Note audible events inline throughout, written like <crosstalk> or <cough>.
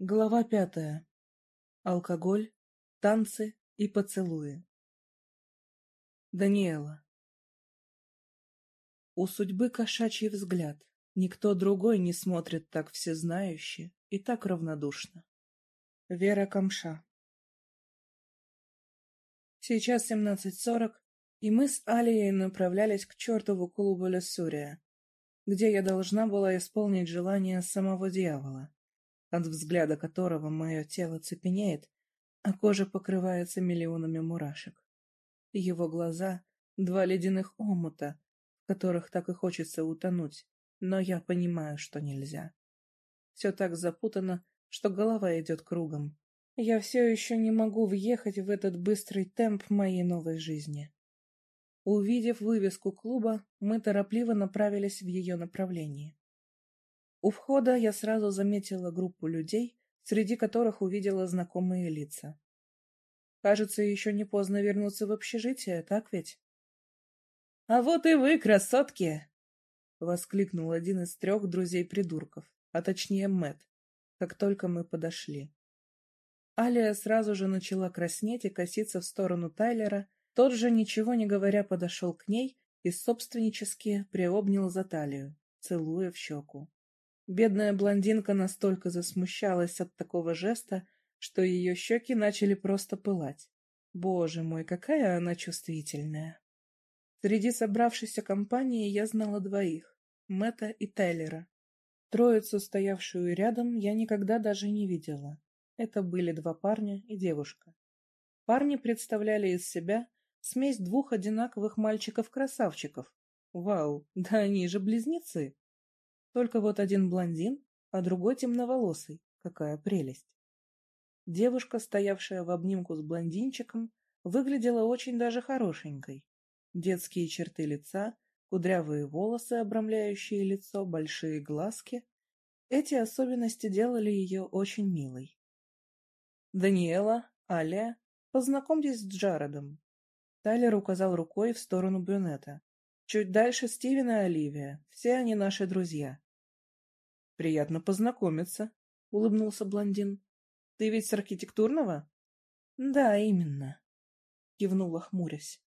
Глава пятая. Алкоголь, танцы и поцелуи. Даниэла. У судьбы кошачий взгляд. Никто другой не смотрит так всезнающе и так равнодушно. Вера Камша. Сейчас семнадцать сорок, и мы с Алией направлялись к чертову клубу Лессурия, где я должна была исполнить желание самого дьявола от взгляда которого мое тело цепенеет, а кожа покрывается миллионами мурашек. Его глаза — два ледяных омута, в которых так и хочется утонуть, но я понимаю, что нельзя. Все так запутано, что голова идет кругом. Я все еще не могу въехать в этот быстрый темп моей новой жизни. Увидев вывеску клуба, мы торопливо направились в ее направлении. У входа я сразу заметила группу людей, среди которых увидела знакомые лица. Кажется, еще не поздно вернуться в общежитие, так ведь? — А вот и вы, красотки! — воскликнул один из трех друзей-придурков, а точнее Мэт, как только мы подошли. Алия сразу же начала краснеть и коситься в сторону Тайлера, тот же, ничего не говоря, подошел к ней и собственнически приобнял за талию, целуя в щеку. Бедная блондинка настолько засмущалась от такого жеста, что ее щеки начали просто пылать. Боже мой, какая она чувствительная. Среди собравшейся компании я знала двоих — Мэтта и Тайлера. Троицу, стоявшую рядом, я никогда даже не видела. Это были два парня и девушка. Парни представляли из себя смесь двух одинаковых мальчиков-красавчиков. Вау, <laughs> да они же близнецы! Только вот один блондин, а другой темноволосый. Какая прелесть. Девушка, стоявшая в обнимку с блондинчиком, выглядела очень даже хорошенькой. Детские черты лица, кудрявые волосы, обрамляющие лицо, большие глазки. Эти особенности делали ее очень милой. «Даниэла, Аля, познакомьтесь с Джаредом». Тайлер указал рукой в сторону брюнета. «Чуть дальше Стивен и Оливия. Все они наши друзья. Приятно познакомиться, улыбнулся блондин. Ты ведь с архитектурного? Да, именно, кивнула хмурясь.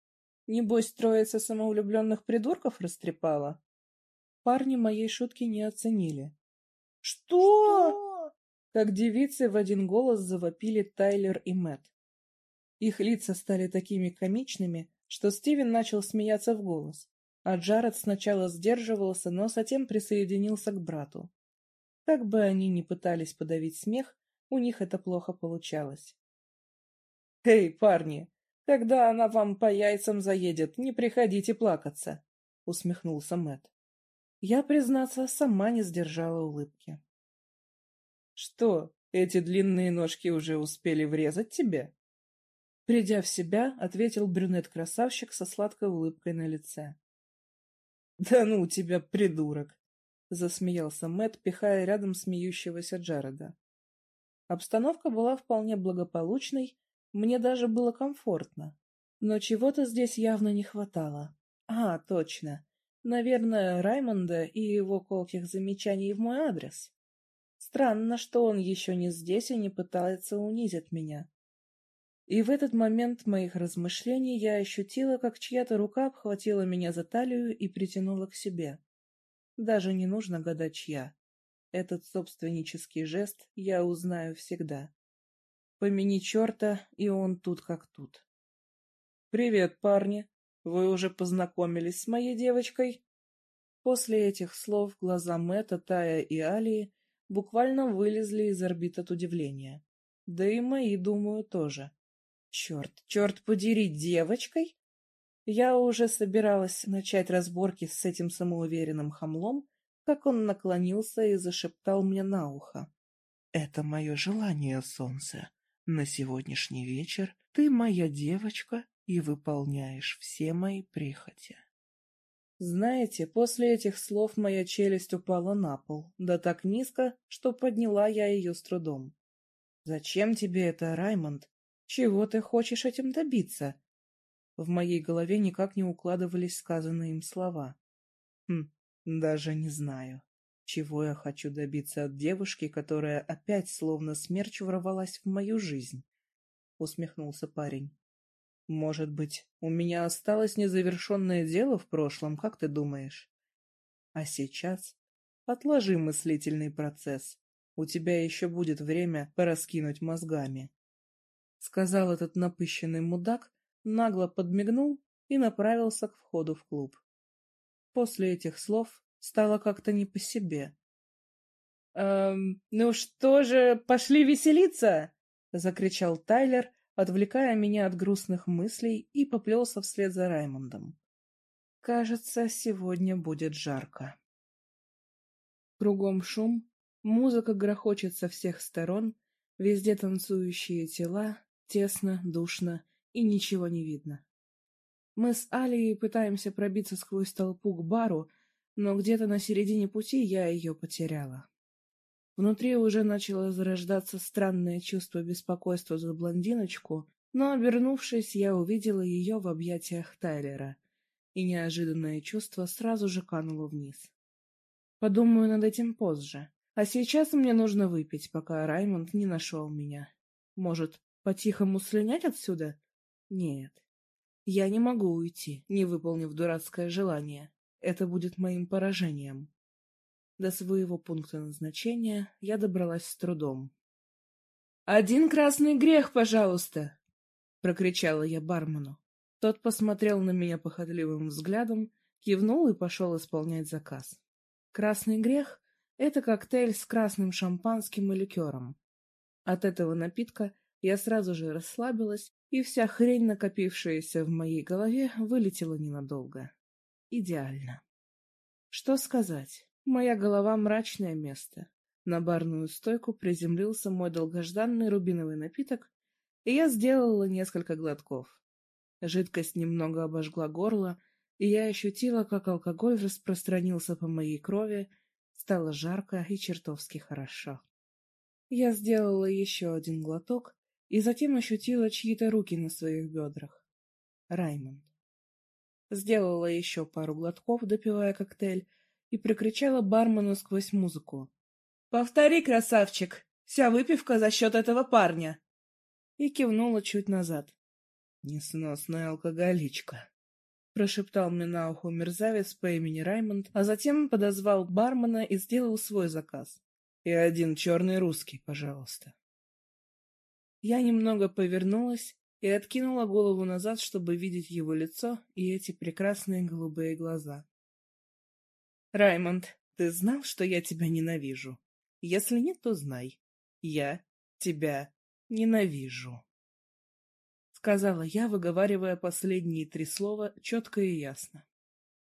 Небось, троица самовлюбленных придурков растрепала? Парни моей шутки не оценили. Что? Как девицы в один голос завопили Тайлер и Мэт. Их лица стали такими комичными, что Стивен начал смеяться в голос, а Джаред сначала сдерживался, но затем присоединился к брату. Как бы они ни пытались подавить смех, у них это плохо получалось. «Эй, парни, когда она вам по яйцам заедет, не приходите плакаться», — усмехнулся Мэт. Я, признаться, сама не сдержала улыбки. «Что, эти длинные ножки уже успели врезать тебе?» Придя в себя, ответил брюнет-красавчик со сладкой улыбкой на лице. «Да ну тебя, придурок! — засмеялся Мэт, пихая рядом смеющегося Джареда. Обстановка была вполне благополучной, мне даже было комфортно. Но чего-то здесь явно не хватало. А, точно. Наверное, Раймонда и его колких замечаний в мой адрес. Странно, что он еще не здесь и не пытается унизить меня. И в этот момент моих размышлений я ощутила, как чья-то рука обхватила меня за талию и притянула к себе. Даже не нужно гадать, чья. Этот собственнический жест я узнаю всегда. Помяни черта, и он тут как тут. «Привет, парни! Вы уже познакомились с моей девочкой?» После этих слов глаза Мэтта, Тая и Алии буквально вылезли из орбит от удивления. Да и мои, думаю, тоже. Черт, черт подери, девочкой? Я уже собиралась начать разборки с этим самоуверенным хамлом, как он наклонился и зашептал мне на ухо. «Это мое желание, солнце. На сегодняшний вечер ты моя девочка и выполняешь все мои прихоти». Знаете, после этих слов моя челюсть упала на пол, да так низко, что подняла я ее с трудом. «Зачем тебе это, Раймонд? Чего ты хочешь этим добиться?» В моей голове никак не укладывались сказанные им слова. Хм, даже не знаю. чего я хочу добиться от девушки, которая опять словно смерч ворвалась в мою жизнь? Усмехнулся парень. Может быть, у меня осталось незавершенное дело в прошлом, как ты думаешь? А сейчас отложи мыслительный процесс. У тебя еще будет время пораскинуть мозгами. Сказал этот напыщенный мудак, нагло подмигнул и направился к входу в клуб. После этих слов стало как-то не по себе. «Эм, ну что же, пошли веселиться!» — закричал Тайлер, отвлекая меня от грустных мыслей, и поплелся вслед за Раймондом. «Кажется, сегодня будет жарко». Кругом шум, музыка грохочет со всех сторон, везде танцующие тела, тесно, душно и ничего не видно. Мы с Алией пытаемся пробиться сквозь толпу к бару, но где-то на середине пути я ее потеряла. Внутри уже начало зарождаться странное чувство беспокойства за блондиночку, но, обернувшись, я увидела ее в объятиях Тайлера, и неожиданное чувство сразу же кануло вниз. Подумаю над этим позже. А сейчас мне нужно выпить, пока Раймонд не нашел меня. Может, по-тихому слинять отсюда? Нет. Я не могу уйти, не выполнив дурацкое желание. Это будет моим поражением. До своего пункта назначения я добралась с трудом. «Один красный грех, пожалуйста!» — прокричала я бармену. Тот посмотрел на меня похотливым взглядом, кивнул и пошел исполнять заказ. Красный грех — это коктейль с красным шампанским и ликером. От этого напитка я сразу же расслабилась, и вся хрень, накопившаяся в моей голове, вылетела ненадолго. Идеально. Что сказать? Моя голова — мрачное место. На барную стойку приземлился мой долгожданный рубиновый напиток, и я сделала несколько глотков. Жидкость немного обожгла горло, и я ощутила, как алкоголь распространился по моей крови, стало жарко и чертовски хорошо. Я сделала еще один глоток и затем ощутила чьи-то руки на своих бедрах. Раймонд. Сделала еще пару глотков, допивая коктейль, и прикричала бармену сквозь музыку. «Повтори, красавчик! Вся выпивка за счет этого парня!» И кивнула чуть назад. «Несносная алкоголичка!» Прошептал мне на ухо мерзавец по имени Раймонд, а затем подозвал бармена и сделал свой заказ. «И один черный русский, пожалуйста». Я немного повернулась и откинула голову назад, чтобы видеть его лицо и эти прекрасные голубые глаза. «Раймонд, ты знал, что я тебя ненавижу? Если нет, то знай. Я тебя ненавижу», — сказала я, выговаривая последние три слова четко и ясно.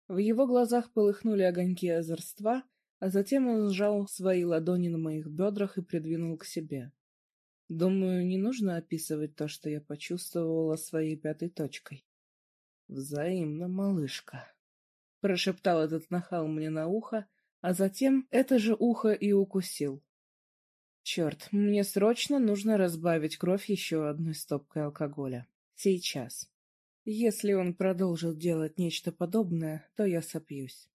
В его глазах полыхнули огоньки озорства, а затем он сжал свои ладони на моих бедрах и придвинул к себе. Думаю, не нужно описывать то, что я почувствовала своей пятой точкой. Взаимно, малышка. — прошептал этот нахал мне на ухо, а затем это же ухо и укусил. Черт, мне срочно нужно разбавить кровь еще одной стопкой алкоголя. Сейчас. Если он продолжит делать нечто подобное, то я сопьюсь.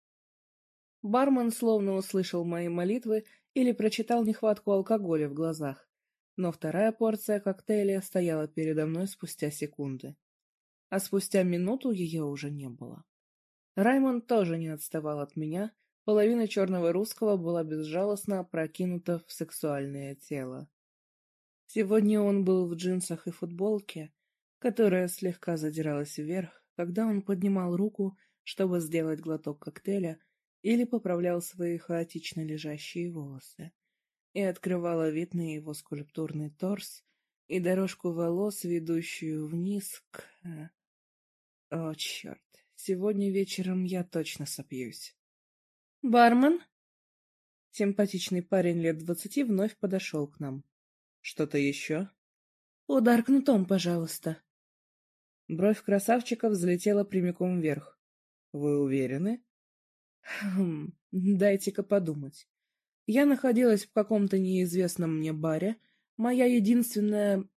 Бармен словно услышал мои молитвы или прочитал нехватку алкоголя в глазах, но вторая порция коктейля стояла передо мной спустя секунды. А спустя минуту ее уже не было. Раймонд тоже не отставал от меня, половина черного русского была безжалостно опрокинута в сексуальное тело. Сегодня он был в джинсах и футболке, которая слегка задиралась вверх, когда он поднимал руку, чтобы сделать глоток коктейля или поправлял свои хаотично лежащие волосы, и открывала вид на его скульптурный торс и дорожку волос, ведущую вниз к... Э, о, черт! Сегодня вечером я точно сопьюсь. «Бармен?» Симпатичный парень лет двадцати вновь подошел к нам. «Что-то еще?» «Удар кнутом, пожалуйста». Бровь красавчика взлетела прямиком вверх. «Вы уверены?» «Хм, дайте-ка подумать. Я находилась в каком-то неизвестном мне баре. Моя единственная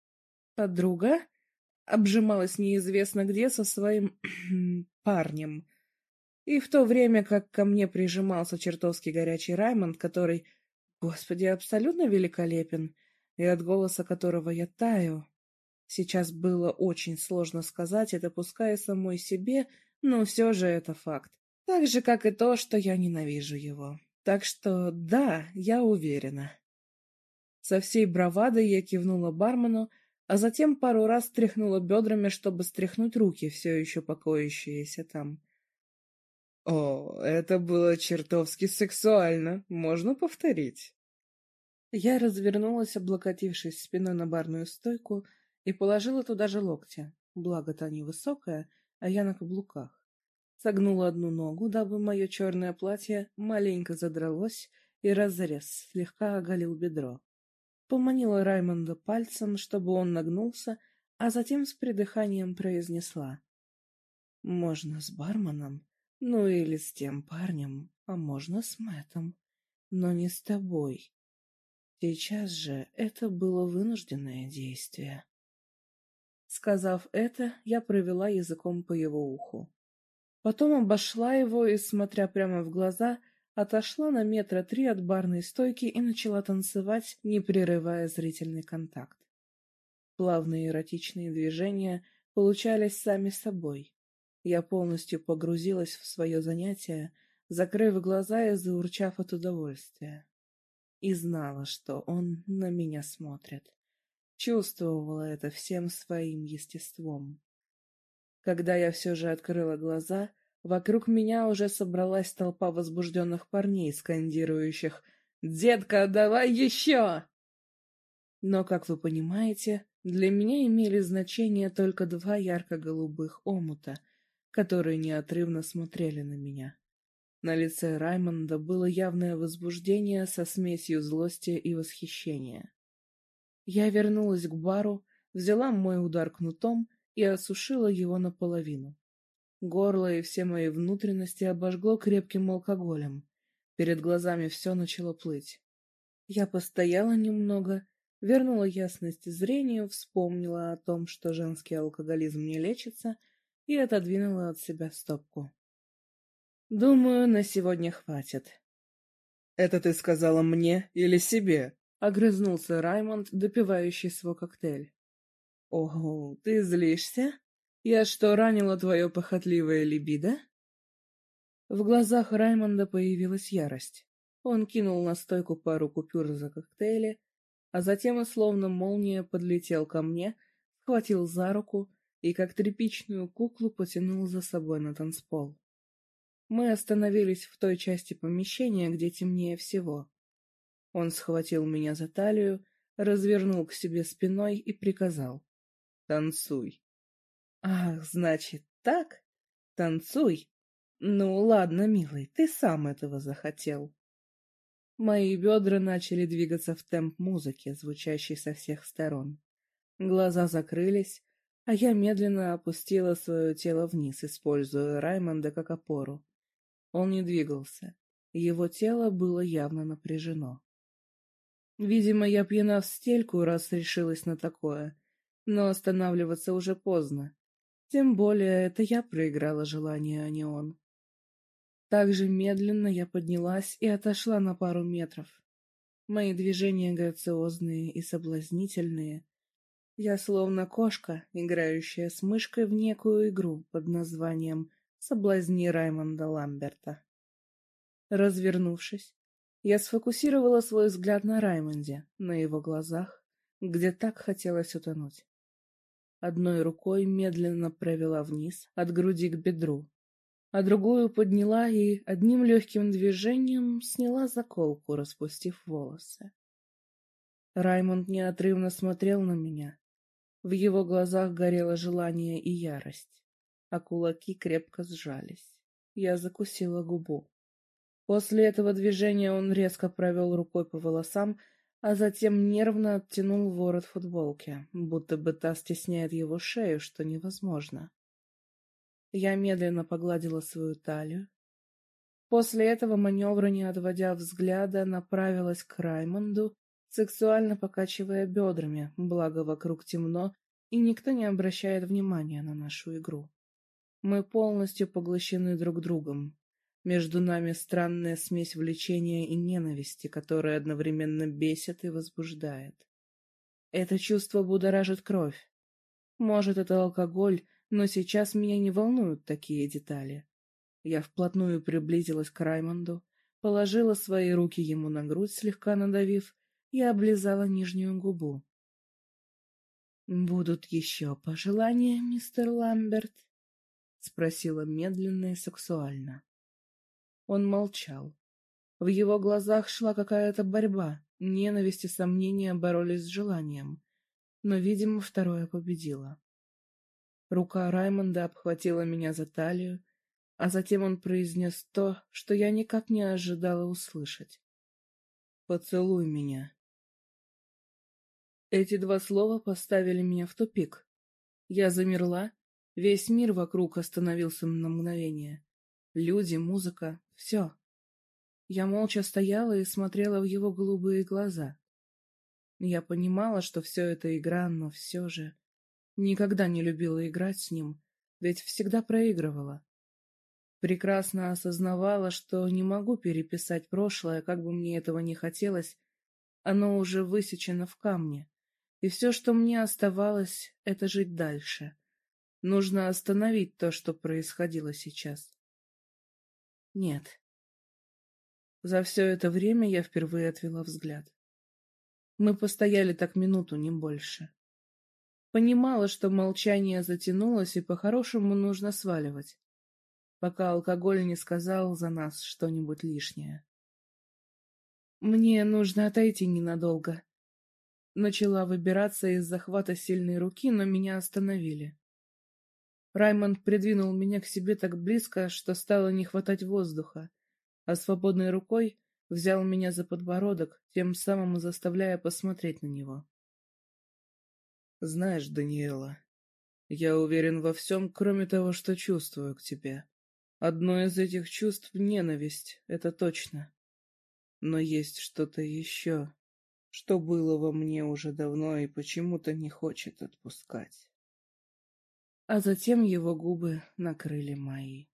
подруга обжималась неизвестно где со своим <clears throat> парнем. И в то время, как ко мне прижимался чертовски горячий Раймонд, который, господи, абсолютно великолепен, и от голоса которого я таю, сейчас было очень сложно сказать это, пускай самой себе, но все же это факт. Так же, как и то, что я ненавижу его. Так что да, я уверена. Со всей бравадой я кивнула бармену, а затем пару раз тряхнула бедрами, чтобы стряхнуть руки, все еще покоящиеся там. О, это было чертовски сексуально. Можно повторить? Я развернулась, облокотившись спиной на барную стойку, и положила туда же локти. Благо, та невысокая, а я на каблуках. Согнула одну ногу, дабы мое черное платье маленько задралось, и разрез слегка оголил бедро. Поманила Раймонда пальцем, чтобы он нагнулся, а затем с придыханием произнесла. «Можно с барменом?» Ну или с тем парнем, а можно с Мэттом, но не с тобой. Сейчас же это было вынужденное действие. Сказав это, я провела языком по его уху. Потом обошла его и, смотря прямо в глаза, отошла на метра три от барной стойки и начала танцевать, не прерывая зрительный контакт. Плавные эротичные движения получались сами собой. Я полностью погрузилась в свое занятие, закрыв глаза и заурчав от удовольствия. И знала, что он на меня смотрит. Чувствовала это всем своим естеством. Когда я все же открыла глаза, вокруг меня уже собралась толпа возбужденных парней, скандирующих «Детка, давай еще!» Но, как вы понимаете, для меня имели значение только два ярко-голубых омута, которые неотрывно смотрели на меня. На лице Раймонда было явное возбуждение со смесью злости и восхищения. Я вернулась к бару, взяла мой удар кнутом и осушила его наполовину. Горло и все мои внутренности обожгло крепким алкоголем. Перед глазами все начало плыть. Я постояла немного, вернула ясность зрению, вспомнила о том, что женский алкоголизм не лечится, и отодвинула от себя стопку. «Думаю, на сегодня хватит». «Это ты сказала мне или себе?» — огрызнулся Раймонд, допивающий свой коктейль. «Ого, ты злишься? Я что, ранила твое похотливое либидо?» В глазах Раймонда появилась ярость. Он кинул на стойку пару купюр за коктейли, а затем, словно молния, подлетел ко мне, схватил за руку и как тряпичную куклу потянул за собой на танцпол. Мы остановились в той части помещения, где темнее всего. Он схватил меня за талию, развернул к себе спиной и приказал. «Танцуй». «Ах, значит, так? Танцуй? Ну, ладно, милый, ты сам этого захотел». Мои бедра начали двигаться в темп музыки, звучащей со всех сторон. Глаза закрылись, а я медленно опустила свое тело вниз, используя Раймонда как опору. Он не двигался. Его тело было явно напряжено. Видимо, я пьяна в стельку, раз решилась на такое. Но останавливаться уже поздно. Тем более, это я проиграла желание, а не он. Так же медленно я поднялась и отошла на пару метров. Мои движения грациозные и соблазнительные, я словно кошка, играющая с мышкой в некую игру под названием «Соблазни Раймонда Ламберта». Развернувшись, я сфокусировала свой взгляд на Раймонде, на его глазах, где так хотелось утонуть. Одной рукой медленно провела вниз, от груди к бедру, а другую подняла и одним легким движением сняла заколку, распустив волосы. Раймонд неотрывно смотрел на меня, в его глазах горело желание и ярость, а кулаки крепко сжались. Я закусила губу. После этого движения он резко провел рукой по волосам, а затем нервно оттянул ворот футболки, будто бы та стесняет его шею, что невозможно. Я медленно погладила свою талию. После этого маневра, не отводя взгляда, направилась к Раймонду сексуально покачивая бедрами, благо вокруг темно, и никто не обращает внимания на нашу игру. Мы полностью поглощены друг другом, Между нами странная смесь влечения и ненависти, которая одновременно бесит и возбуждает. Это чувство будоражит кровь. Может, это алкоголь, но сейчас меня не волнуют такие детали. Я вплотную приблизилась к Раймонду, положила свои руки ему на грудь, слегка надавив, и облизала нижнюю губу. «Будут еще пожелания, мистер Ламберт?» — спросила медленно и сексуально. Он молчал. В его глазах шла какая-то борьба, ненависть и сомнения боролись с желанием, но, видимо, второе победило. Рука Раймонда обхватила меня за талию, а затем он произнес то, что я никак не ожидала услышать. «Поцелуй меня». Эти два слова поставили меня в тупик. Я замерла, весь мир вокруг остановился на мгновение. Люди, музыка, все. Я молча стояла и смотрела в его голубые глаза. Я понимала, что все это игра, но все же... Никогда не любила играть с ним, ведь всегда проигрывала. Прекрасно осознавала, что не могу переписать прошлое, как бы мне этого не хотелось, оно уже высечено в камне. И все, что мне оставалось, это жить дальше. Нужно остановить то, что происходило сейчас. Нет. За все это время я впервые отвела взгляд. Мы постояли так минуту, не больше. Понимала, что молчание затянулось, и по-хорошему нужно сваливать, пока алкоголь не сказал за нас что-нибудь лишнее. «Мне нужно отойти ненадолго». Начала выбираться из захвата сильной руки, но меня остановили. Раймонд придвинул меня к себе так близко, что стало не хватать воздуха, а свободной рукой взял меня за подбородок, тем самым заставляя посмотреть на него. Знаешь, Даниэла, я уверен во всем, кроме того, что чувствую к тебе. Одно из этих чувств — ненависть, это точно. Но есть что-то еще, что было во мне уже давно и почему-то не хочет отпускать. А затем его губы накрыли мои.